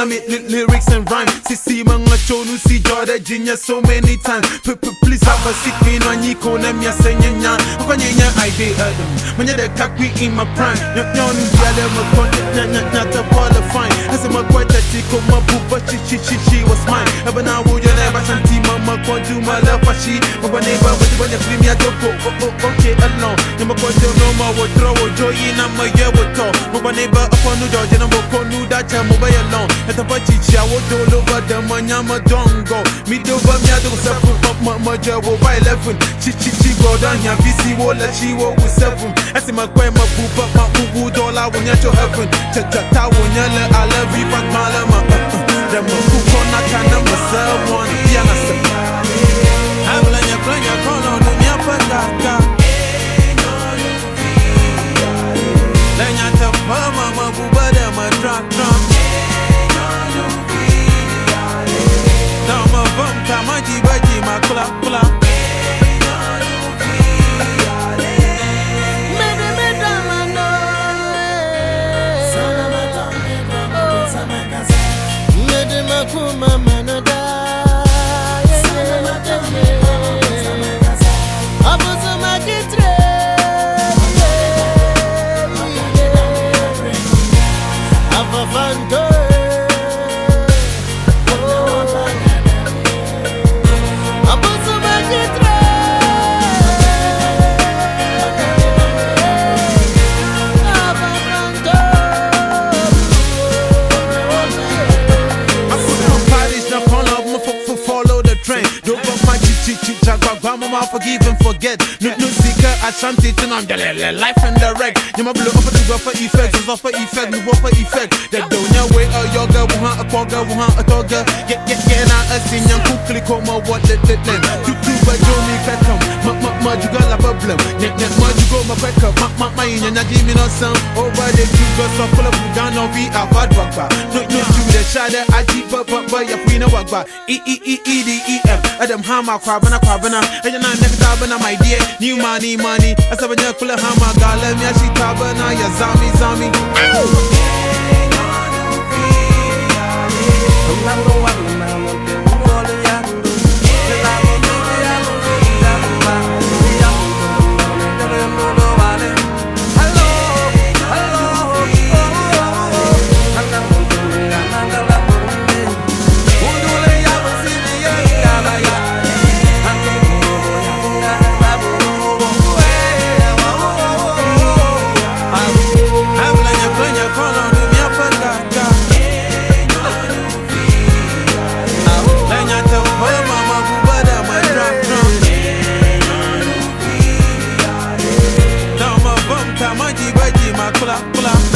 wanna make ly- lyrics and rhyme. See, see, man, let you know, see, Jordan, genius so many times. P- p- Please have a seat, me, no, you call them, yes, and yan. When you I did, when you're the cocky in my prime. You're only the other, my content, not to qualify. As a quite a tick of my book, but she, she, she, she was mine. But now, do my love, but she, but they were with when you me, I don't go, oh, oh, okay, alone. You my no more, would throw a joy in, I'm a year with all. But when they were upon the dodge, and I'm a con, do that, I'm alone. At the butchie, I would do over the money, I'm a dongo. Me do, but me, I don't suffer, my mother will buy 11. Chi, chi, chi, go down here, VC, wall, let she walk with seven. I see my grandma, boo, but my boo, boo, dollar, when you're to heaven. Ta, ta, ta, when you're I love you, but my uh, uh. Them a cook on, I can't number someone, yeah, I said. Dama vam kama jibaji ma kula kula mama forgive and forget. No no seeker, Ashanti the life and the wreck. You my blow up to go for effects, it's for effect, move for effect. That don't know way a yoga, wuha a quagga, wuha a toga. Get get get out a sin young quickly come my what the the the. Tu tu by Johnny Beckham, ma ma ma you got a problem. Net net ma you go my back up, ma ma ma in your give me no sound. Over the two go so full of on be a bad rock. No no you the shadow, I keep up up by your queen of wagba. E e e e d e f. Adam Hama kwabana kwabana. And not next tabana my dear. New money money. Full of Hama gala me she tabana ya zami zami. Habla jibaji up, pull up.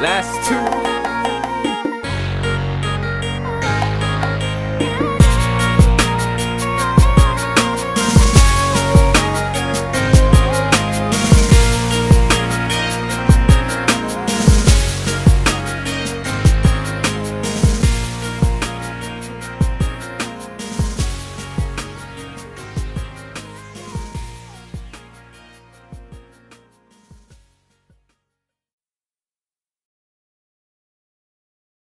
Last two.